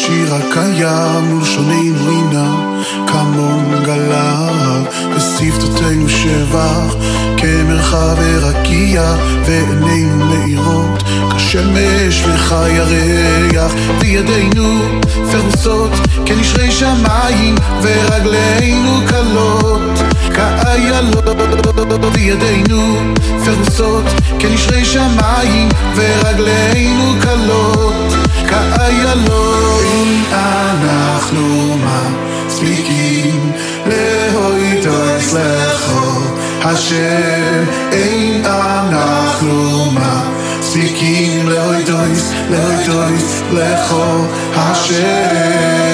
השיר הקיים, ולשוננו עינה, כמון גלב, ושפתותינו שבח, כמרחב ורקיע, ועינינו מאירות, כשמש וחי הריח, וידינו פרוסות, כנשרי שמיים, ורגלינו כלות כאיילות, וידינו פרוסות, כנשרי שמיים, ורגלינו כלות. לכו השם אין אנחנו מספיקים להויטויס להויטויס לכו השם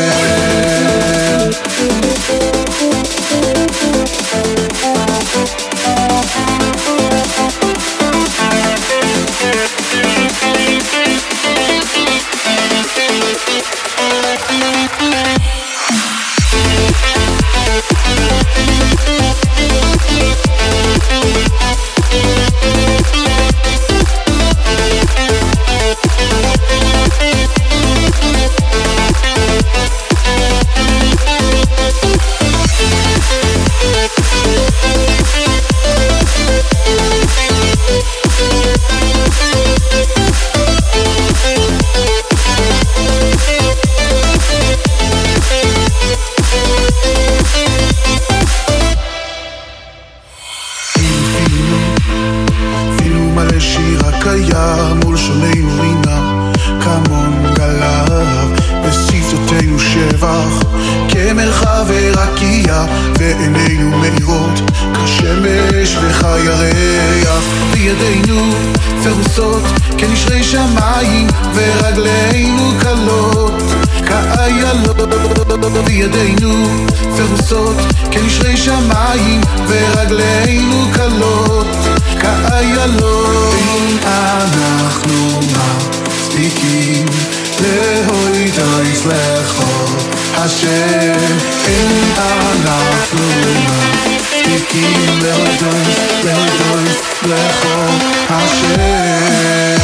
שוננו רינה כמון גליו בשפתותינו שבח. כמרחב ורקיע ועינינו מאירות כשמש וחי ירח וידינו פרוסות כנשרי שמיים ורגלינו קלות. כאיילות וידינו פרוסות כנשרי שמיים ורגלינו קלות dois lechol Hashem. In anaflu lima Tikim ledois, ledois lechol Hashem.